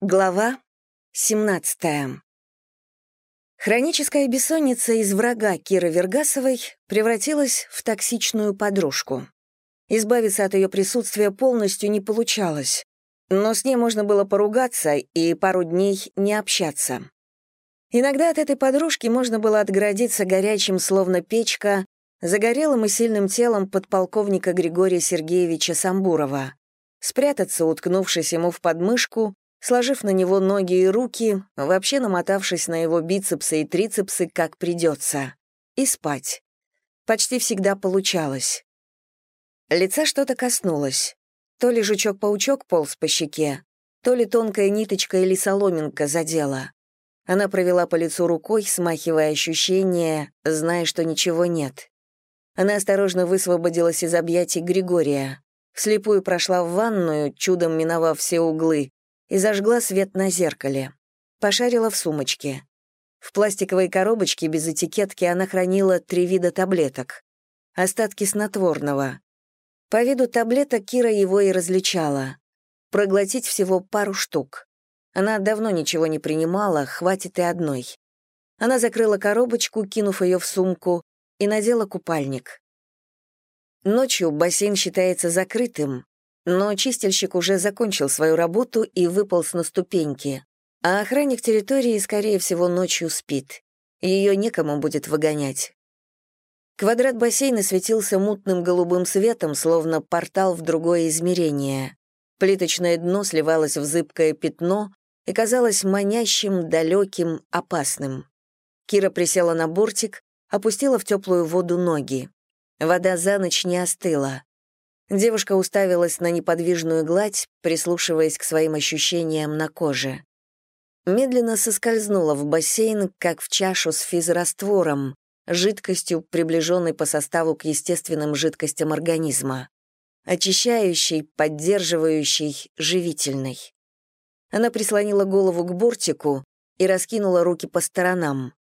Глава 17. Хроническая бессонница из врага Киры Вергасовой превратилась в токсичную подружку. Избавиться от ее присутствия полностью не получалось, но с ней можно было поругаться и пару дней не общаться. Иногда от этой подружки можно было отгородиться горячим, словно печка, загорелым и сильным телом подполковника Григория Сергеевича Самбурова, спрятаться, уткнувшись ему в подмышку, сложив на него ноги и руки, вообще намотавшись на его бицепсы и трицепсы, как придется, и спать. Почти всегда получалось. Лица что-то коснулось. То ли жучок-паучок полз по щеке, то ли тонкая ниточка или соломинка задела. Она провела по лицу рукой, смахивая ощущение, зная, что ничего нет. Она осторожно высвободилась из объятий Григория. Вслепую прошла в ванную, чудом миновав все углы, и зажгла свет на зеркале. Пошарила в сумочке. В пластиковой коробочке без этикетки она хранила три вида таблеток. Остатки снотворного. По виду таблеток Кира его и различала. Проглотить всего пару штук. Она давно ничего не принимала, хватит и одной. Она закрыла коробочку, кинув ее в сумку, и надела купальник. Ночью бассейн считается закрытым, но чистильщик уже закончил свою работу и выполз на ступеньки, а охранник территории, скорее всего, ночью спит. Ее некому будет выгонять. Квадрат бассейна светился мутным голубым светом, словно портал в другое измерение. Плиточное дно сливалось в зыбкое пятно и казалось манящим, далеким, опасным. Кира присела на бортик, опустила в теплую воду ноги. Вода за ночь не остыла. Девушка уставилась на неподвижную гладь, прислушиваясь к своим ощущениям на коже. Медленно соскользнула в бассейн, как в чашу с физраствором, жидкостью, приближенной по составу к естественным жидкостям организма. Очищающей, поддерживающей, живительной. Она прислонила голову к бортику и раскинула руки по сторонам.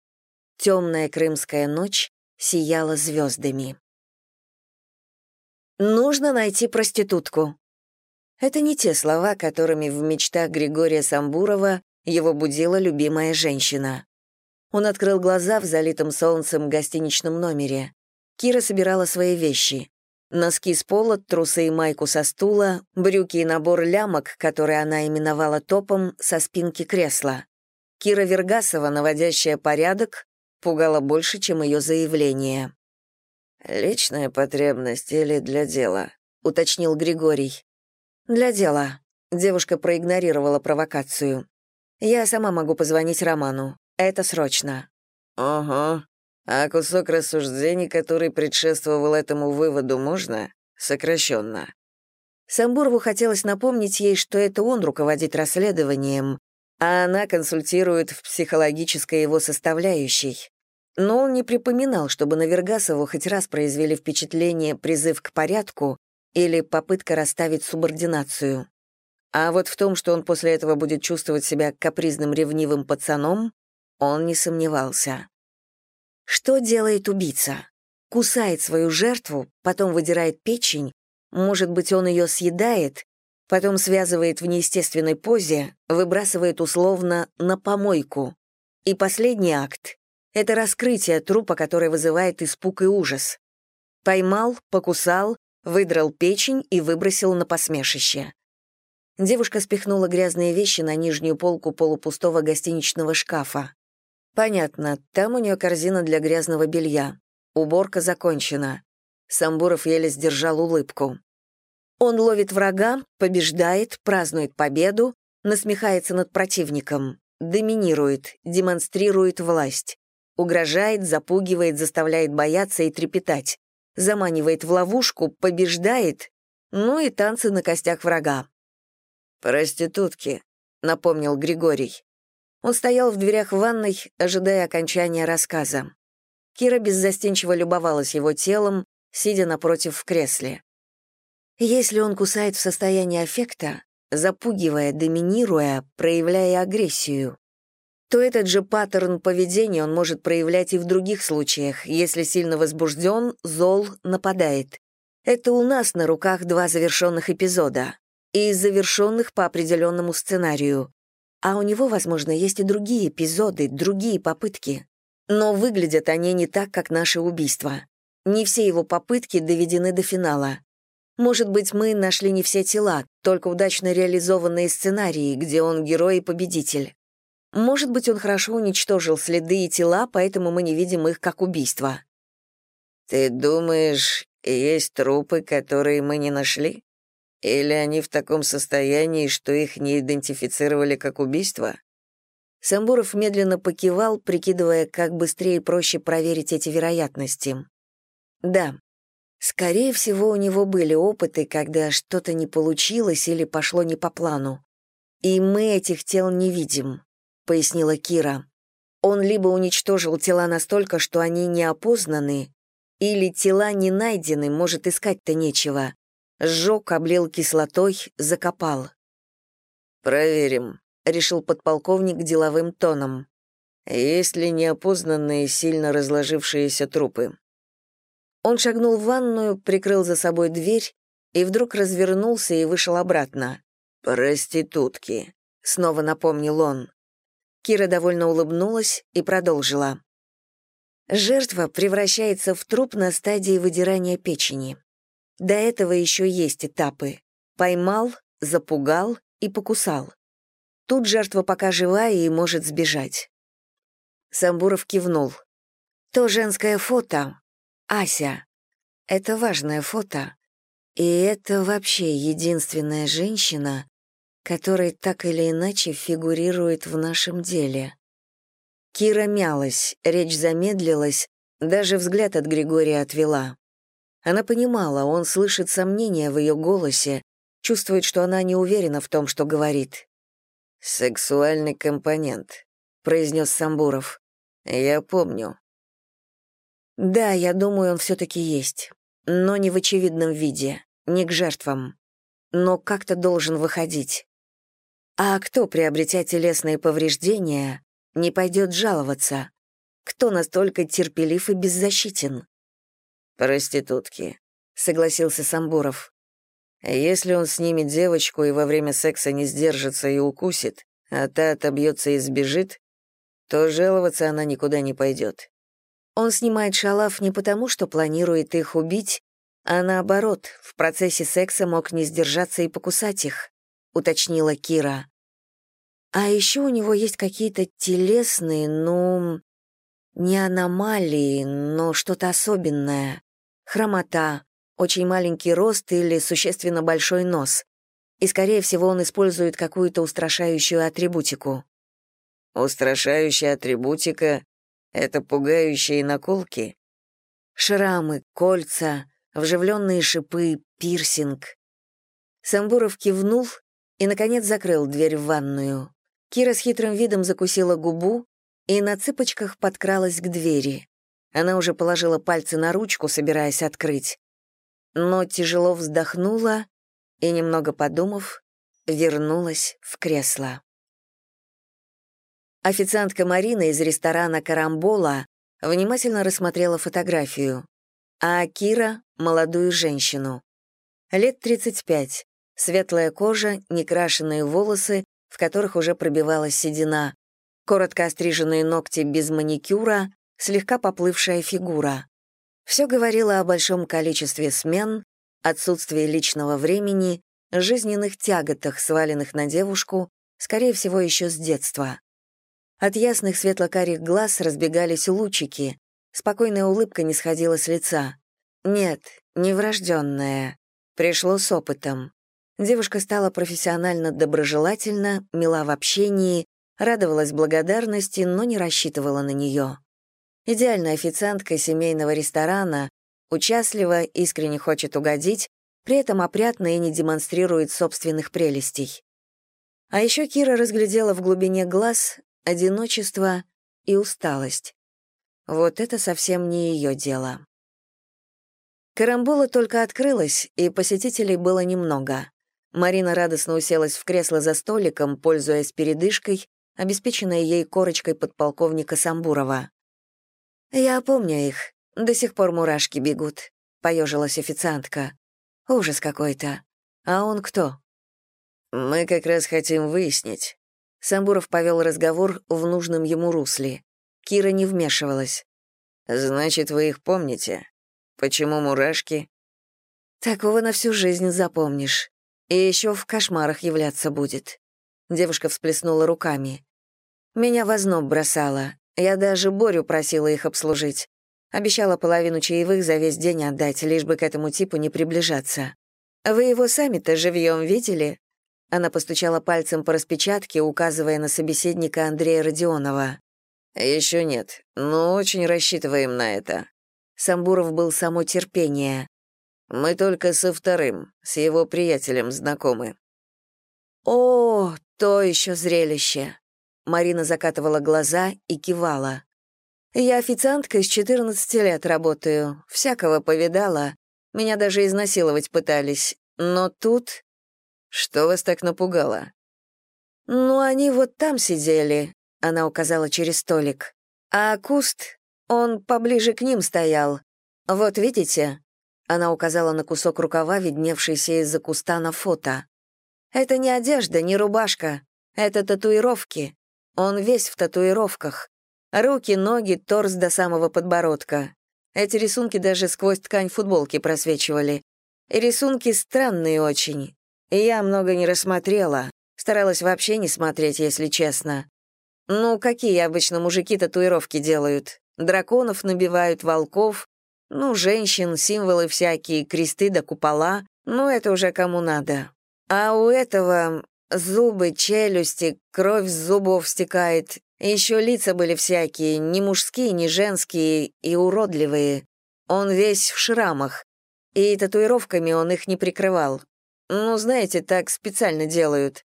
Темная крымская ночь сияла звездами. Нужно найти проститутку. Это не те слова, которыми в мечтах Григория Самбурова его будила любимая женщина. Он открыл глаза в залитом солнцем гостиничном номере. Кира собирала свои вещи. Носки с пола, трусы и майку со стула, брюки и набор лямок, который она именовала топом, со спинки кресла. Кира Вергасова, наводящая порядок, пугала больше, чем ее заявление. «Личная потребность или для дела?» — уточнил Григорий. «Для дела». Девушка проигнорировала провокацию. «Я сама могу позвонить Роману. Это срочно». «Ого. А кусок рассуждений, который предшествовал этому выводу, можно? Сокращенно?» Самбурову хотелось напомнить ей, что это он руководит расследованием, а она консультирует в психологической его составляющей. Но он не припоминал, чтобы на Вергасову хоть раз произвели впечатление призыв к порядку или попытка расставить субординацию. А вот в том, что он после этого будет чувствовать себя капризным ревнивым пацаном, он не сомневался. Что делает убийца? Кусает свою жертву, потом выдирает печень, может быть, он ее съедает, потом связывает в неестественной позе, выбрасывает условно на помойку. И последний акт это раскрытие трупа, которое вызывает испуг и ужас. Поймал, покусал, выдрал печень и выбросил на посмешище. Девушка спихнула грязные вещи на нижнюю полку полупустого гостиничного шкафа. Понятно, там у нее корзина для грязного белья. Уборка закончена. Самбуров еле сдержал улыбку. Он ловит врага, побеждает, празднует победу, насмехается над противником, доминирует, демонстрирует власть. Угрожает, запугивает, заставляет бояться и трепетать. Заманивает в ловушку, побеждает. Ну и танцы на костях врага. «Проститутки», — напомнил Григорий. Он стоял в дверях ванной, ожидая окончания рассказа. Кира беззастенчиво любовалась его телом, сидя напротив в кресле. Если он кусает в состоянии аффекта, запугивая, доминируя, проявляя агрессию, то этот же паттерн поведения он может проявлять и в других случаях, если сильно возбужден, зол, нападает. Это у нас на руках два завершенных эпизода. И завершенных по определенному сценарию. А у него, возможно, есть и другие эпизоды, другие попытки. Но выглядят они не так, как наши убийства. Не все его попытки доведены до финала. Может быть, мы нашли не все тела, только удачно реализованные сценарии, где он герой и победитель. Может быть, он хорошо уничтожил следы и тела, поэтому мы не видим их как убийства. «Ты думаешь, есть трупы, которые мы не нашли? Или они в таком состоянии, что их не идентифицировали как убийство?» Самбуров медленно покивал, прикидывая, как быстрее и проще проверить эти вероятности. Да, скорее всего, у него были опыты, когда что-то не получилось или пошло не по плану. И мы этих тел не видим, пояснила Кира. Он либо уничтожил тела настолько, что они не опознаны, или тела не найдены, может, искать-то нечего. Сжег, облил кислотой, закопал. «Проверим», — решил подполковник деловым тоном. «Есть ли неопознанные, сильно разложившиеся трупы?» Он шагнул в ванную, прикрыл за собой дверь и вдруг развернулся и вышел обратно. «Проститутки», — снова напомнил он. Кира довольно улыбнулась и продолжила. Жертва превращается в труп на стадии выдирания печени. До этого еще есть этапы. Поймал, запугал и покусал. Тут жертва пока живая и может сбежать. Самбуров кивнул. То женское фото, Ася. Это важное фото. И это вообще единственная женщина, которая так или иначе фигурирует в нашем деле. Кира мялась, речь замедлилась, даже взгляд от Григория отвела. Она понимала, он слышит сомнения в ее голосе, чувствует, что она не уверена в том, что говорит. «Сексуальный компонент», — произнес Самбуров. «Я помню. Да, я думаю, он все-таки есть. Но не в очевидном виде, не к жертвам. Но как-то должен выходить. А кто, приобретя телесные повреждения, не пойдет жаловаться? Кто настолько терпелив и беззащитен? «Проститутки», — согласился Самбуров. «Если он снимет девочку и во время секса не сдержится и укусит, а та отобьется и сбежит, то жаловаться она никуда не пойдет. Он снимает шалав не потому, что планирует их убить, а наоборот, в процессе секса мог не сдержаться и покусать их, уточнила Кира. А еще у него есть какие-то телесные, ну, не аномалии, но что-то особенное. Хромота, очень маленький рост или существенно большой нос. И, скорее всего, он использует какую-то устрашающую атрибутику. Устрашающая атрибутика это пугающие наколки? Шрамы, кольца, вживленные шипы, пирсинг. Самбуров кивнул и, наконец, закрыл дверь в ванную. Кира с хитрым видом закусила губу и на цыпочках подкралась к двери. Она уже положила пальцы на ручку, собираясь открыть. Но тяжело вздохнула и, немного подумав, вернулась в кресло. Официантка Марина из ресторана «Карамбола» внимательно рассмотрела фотографию, а Кира — молодую женщину. Лет 35, светлая кожа, некрашенные волосы, в которых уже пробивалась седина, коротко остриженные ногти без маникюра, слегка поплывшая фигура. Все говорило о большом количестве смен, отсутствии личного времени, жизненных тяготах, сваленных на девушку, скорее всего, еще с детства. От ясных светло-карих глаз разбегались лучики, спокойная улыбка не сходила с лица. Нет, не врожденная. Пришло с опытом. Девушка стала профессионально доброжелательна, мила в общении, радовалась благодарности, но не рассчитывала на нее. Идеальная официантка семейного ресторана, участлива, искренне хочет угодить, при этом опрятно и не демонстрирует собственных прелестей. А еще Кира разглядела в глубине глаз одиночество и усталость. Вот это совсем не ее дело. Карамбула только открылась, и посетителей было немного. Марина радостно уселась в кресло за столиком, пользуясь передышкой, обеспеченной ей корочкой подполковника Самбурова. «Я помню их. До сих пор мурашки бегут», — поежилась официантка. «Ужас какой-то. А он кто?» «Мы как раз хотим выяснить. Самбуров повел разговор в нужном ему русле. Кира не вмешивалась. «Значит, вы их помните? Почему мурашки?» «Такого на всю жизнь запомнишь. И еще в кошмарах являться будет». Девушка всплеснула руками. «Меня в озноб бросала. Я даже Борю просила их обслужить. Обещала половину чаевых за весь день отдать, лишь бы к этому типу не приближаться. Вы его сами-то живьем видели?» Она постучала пальцем по распечатке, указывая на собеседника Андрея Родионова. Еще нет, но очень рассчитываем на это». Самбуров был само терпение. «Мы только со вторым, с его приятелем знакомы». «О, то еще зрелище!» Марина закатывала глаза и кивала. «Я официанткой с 14 лет работаю, всякого повидала. Меня даже изнасиловать пытались. Но тут «Что вас так напугало?» «Ну, они вот там сидели», — она указала через столик. «А куст, он поближе к ним стоял. Вот видите?» Она указала на кусок рукава, видневшийся из-за куста на фото. «Это не одежда, не рубашка. Это татуировки. Он весь в татуировках. Руки, ноги, торс до самого подбородка. Эти рисунки даже сквозь ткань футболки просвечивали. Рисунки странные очень. Я много не рассмотрела, старалась вообще не смотреть, если честно. Ну, какие обычно мужики татуировки делают? Драконов набивают, волков, ну, женщин, символы всякие, кресты да купола, ну, это уже кому надо. А у этого зубы, челюсти, кровь с зубов стекает, еще лица были всякие, не мужские, не женские и уродливые. Он весь в шрамах, и татуировками он их не прикрывал. Ну, знаете, так специально делают.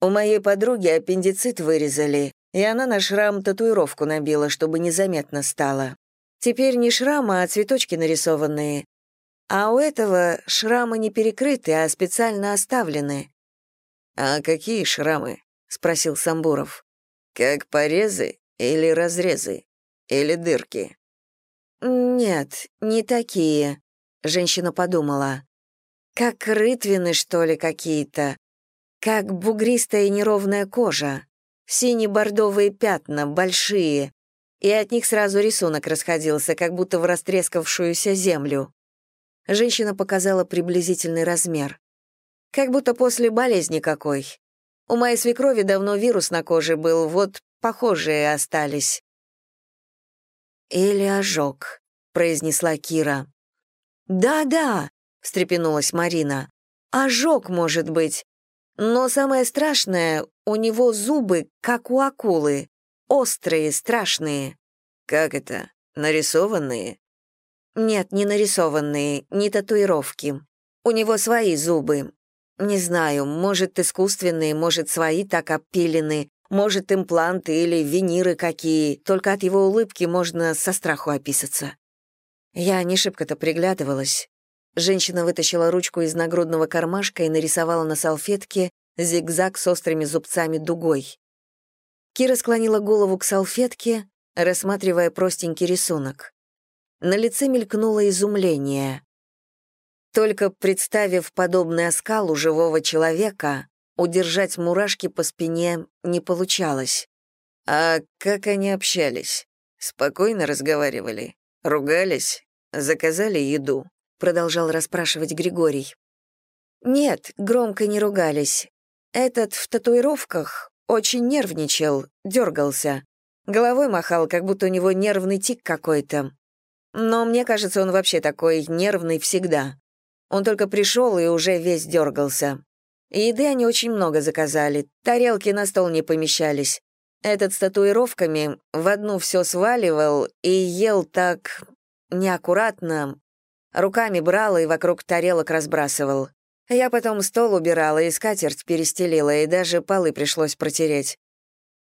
У моей подруги аппендицит вырезали, и она на шрам татуировку набила, чтобы незаметно стало. Теперь не шрамы, а цветочки нарисованные. А у этого шрамы не перекрыты, а специально оставлены. «А какие шрамы?» — спросил Самбуров. «Как порезы или разрезы? Или дырки?» «Нет, не такие», — женщина подумала. Как рытвины, что ли, какие-то. Как бугристая неровная кожа. Сине-бордовые пятна, большие. И от них сразу рисунок расходился, как будто в растрескавшуюся землю. Женщина показала приблизительный размер. Как будто после болезни какой. У моей свекрови давно вирус на коже был, вот похожие остались. «Или ожог», — произнесла Кира. «Да-да, — встрепенулась Марина. «Ожог, может быть. Но самое страшное, у него зубы, как у акулы. Острые, страшные». «Как это? Нарисованные?» «Нет, не нарисованные, не татуировки. У него свои зубы. Не знаю, может, искусственные, может, свои так опилены, может, импланты или виниры какие, только от его улыбки можно со страху описаться». Я не шибко-то приглядывалась. Женщина вытащила ручку из нагрудного кармашка и нарисовала на салфетке зигзаг с острыми зубцами дугой. Кира склонила голову к салфетке, рассматривая простенький рисунок. На лице мелькнуло изумление. Только представив подобный оскал у живого человека, удержать мурашки по спине не получалось. А как они общались? Спокойно разговаривали? Ругались? Заказали еду? продолжал расспрашивать Григорий. Нет, громко не ругались. Этот в татуировках очень нервничал, дергался. Головой махал, как будто у него нервный тик какой-то. Но мне кажется, он вообще такой нервный всегда. Он только пришел и уже весь дергался. Еды они очень много заказали, тарелки на стол не помещались. Этот с татуировками в одну все сваливал и ел так неаккуратно, Руками брал и вокруг тарелок разбрасывал. Я потом стол убирала и скатерть перестелила, и даже полы пришлось протереть.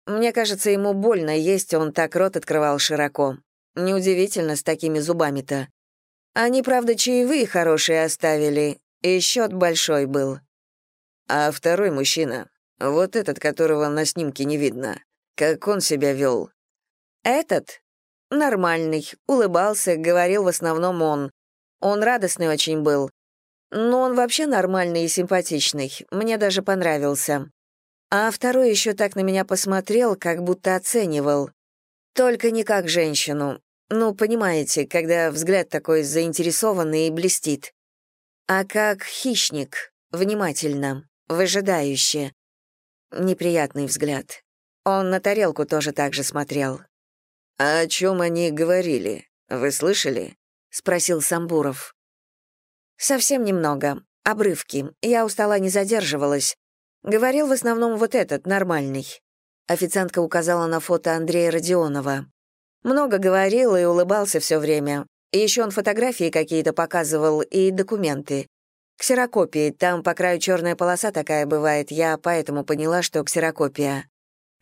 Мне кажется, ему больно есть, он так рот открывал широко. Неудивительно с такими зубами-то. Они, правда, чаевые хорошие оставили, и счет большой был. А второй мужчина, вот этот, которого на снимке не видно, как он себя вел? Этот? Нормальный, улыбался, говорил в основном он. Он радостный очень был. Но он вообще нормальный и симпатичный. Мне даже понравился. А второй еще так на меня посмотрел, как будто оценивал. Только не как женщину. Ну, понимаете, когда взгляд такой заинтересованный и блестит. А как хищник, внимательно, выжидающе. Неприятный взгляд. Он на тарелку тоже так же смотрел. «А о чем они говорили? Вы слышали?» — спросил Самбуров. «Совсем немного. Обрывки. Я устала, не задерживалась. Говорил в основном вот этот, нормальный». Официантка указала на фото Андрея Родионова. Много говорил и улыбался все время. Еще он фотографии какие-то показывал и документы. Ксерокопии, там по краю черная полоса такая бывает, я поэтому поняла, что ксерокопия.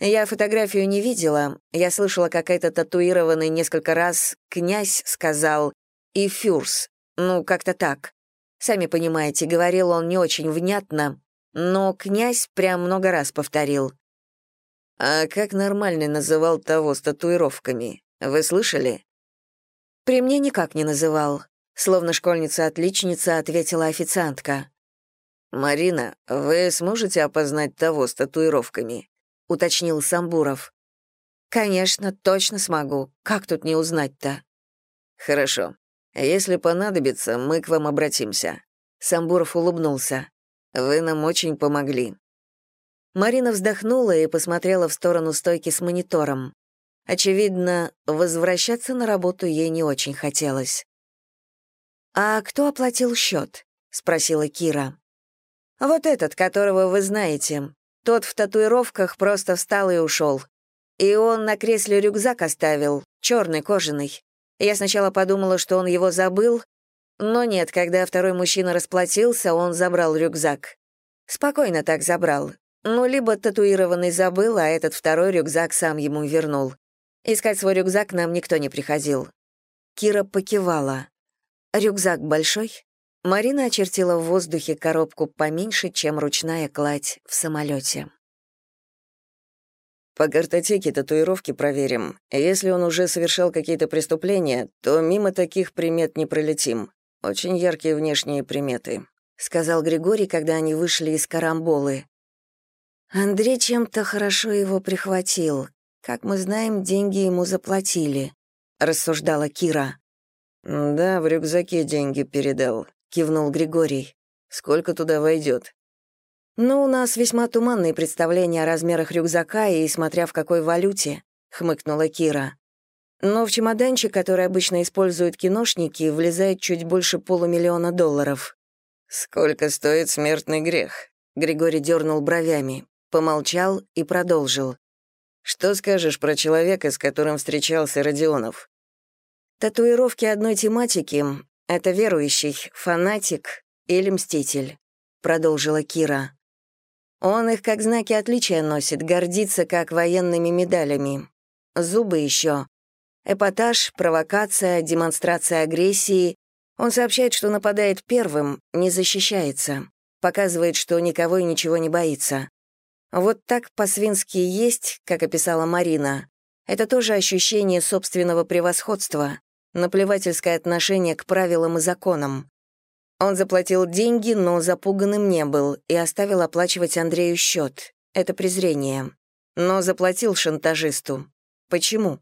Я фотографию не видела, я слышала, как этот татуированный несколько раз «князь» сказал и «фюрс», ну, как-то так. Сами понимаете, говорил он не очень внятно, но «князь» прям много раз повторил. «А как нормальный называл того с татуировками? Вы слышали?» «При мне никак не называл», — словно школьница-отличница ответила официантка. «Марина, вы сможете опознать того с татуировками?» — уточнил Самбуров. «Конечно, точно смогу. Как тут не узнать-то?» «Хорошо. Если понадобится, мы к вам обратимся». Самбуров улыбнулся. «Вы нам очень помогли». Марина вздохнула и посмотрела в сторону стойки с монитором. Очевидно, возвращаться на работу ей не очень хотелось. «А кто оплатил счет?» — спросила Кира. «Вот этот, которого вы знаете. Тот в татуировках просто встал и ушел. И он на кресле рюкзак оставил, черный, кожаный. Я сначала подумала, что он его забыл, но нет, когда второй мужчина расплатился, он забрал рюкзак. Спокойно так забрал. Ну, либо татуированный забыл, а этот второй рюкзак сам ему вернул. Искать свой рюкзак нам никто не приходил. Кира покивала. «Рюкзак большой?» Марина очертила в воздухе коробку поменьше, чем ручная кладь в самолете. «По картотеке татуировки проверим. Если он уже совершал какие-то преступления, то мимо таких примет не пролетим. Очень яркие внешние приметы», — сказал Григорий, когда они вышли из карамболы. «Андрей чем-то хорошо его прихватил. Как мы знаем, деньги ему заплатили», — рассуждала Кира. «Да, в рюкзаке деньги передал кивнул Григорий. Сколько туда войдет? Ну, у нас весьма туманные представления о размерах рюкзака и смотря в какой валюте, хмыкнула Кира. Но в чемоданчик, который обычно используют киношники, влезает чуть больше полумиллиона долларов. Сколько стоит смертный грех? Григорий дернул бровями, помолчал и продолжил. Что скажешь про человека, с которым встречался Родионов? Татуировки одной тематики «Это верующий, фанатик или мститель», — продолжила Кира. «Он их как знаки отличия носит, гордится как военными медалями. Зубы еще. Эпатаж, провокация, демонстрация агрессии. Он сообщает, что нападает первым, не защищается. Показывает, что никого и ничего не боится. Вот так по-свински есть, как описала Марина. Это тоже ощущение собственного превосходства наплевательское отношение к правилам и законам. Он заплатил деньги, но запуганным не был и оставил оплачивать Андрею счет. Это презрение. Но заплатил шантажисту. Почему?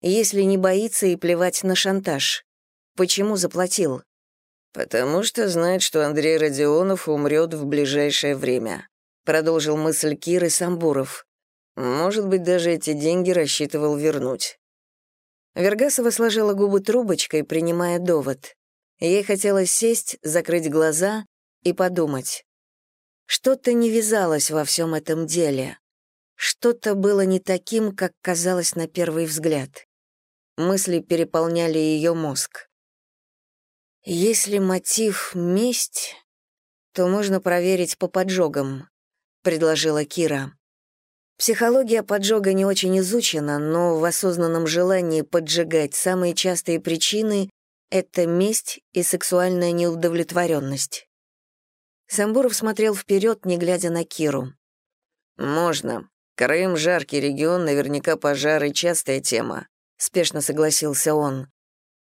Если не боится и плевать на шантаж. Почему заплатил? «Потому что знает, что Андрей Родионов умрет в ближайшее время», продолжил мысль Киры Самбуров. «Может быть, даже эти деньги рассчитывал вернуть». Вергасова сложила губы трубочкой, принимая довод. Ей хотелось сесть, закрыть глаза и подумать. Что-то не вязалось во всем этом деле. Что-то было не таким, как казалось на первый взгляд. Мысли переполняли ее мозг. Если мотив — месть, то можно проверить по поджогам, — предложила Кира. Психология поджога не очень изучена, но в осознанном желании поджигать самые частые причины — это месть и сексуальная неудовлетворенность. Самбуров смотрел вперед, не глядя на Киру. «Можно. Крым — жаркий регион, наверняка пожары — частая тема», — спешно согласился он.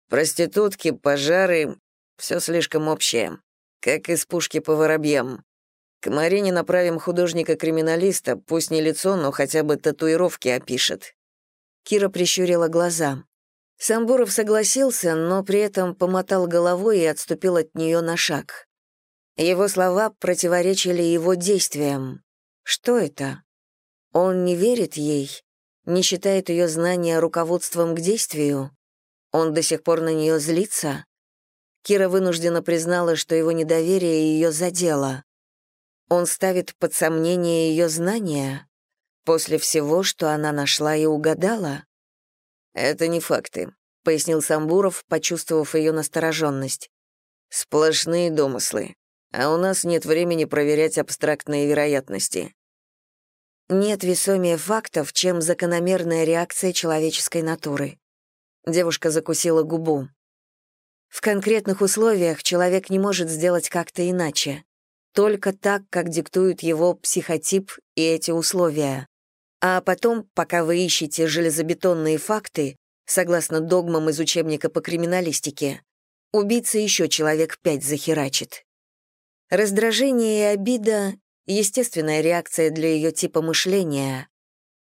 «Проститутки, пожары — все слишком общее, как из пушки по воробьям. К Марине направим художника-криминалиста, пусть не лицо, но хотя бы татуировки опишет». Кира прищурила глаза. Самбуров согласился, но при этом помотал головой и отступил от нее на шаг. Его слова противоречили его действиям. Что это? Он не верит ей, не считает ее знания руководством к действию. Он до сих пор на нее злится. Кира вынуждена признала, что его недоверие ее задело. Он ставит под сомнение ее знания после всего, что она нашла и угадала? «Это не факты», — пояснил Самбуров, почувствовав ее настороженность. «Сплошные домыслы, а у нас нет времени проверять абстрактные вероятности». Нет весомее фактов, чем закономерная реакция человеческой натуры. Девушка закусила губу. В конкретных условиях человек не может сделать как-то иначе только так, как диктуют его психотип и эти условия. А потом, пока вы ищете железобетонные факты, согласно догмам из учебника по криминалистике, убийца еще человек пять захерачит. Раздражение и обида — естественная реакция для ее типа мышления.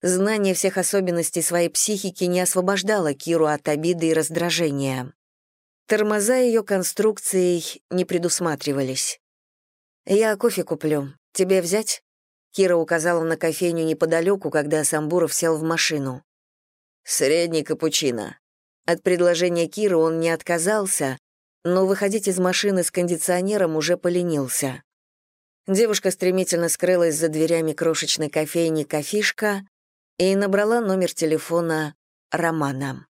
Знание всех особенностей своей психики не освобождало Киру от обиды и раздражения. Тормоза ее конструкцией не предусматривались. «Я кофе куплю. Тебе взять?» Кира указала на кофейню неподалеку, когда Самбуров сел в машину. «Средний капучино». От предложения Киры он не отказался, но выходить из машины с кондиционером уже поленился. Девушка стремительно скрылась за дверями крошечной кофейни «Кофишка» и набрала номер телефона Романа.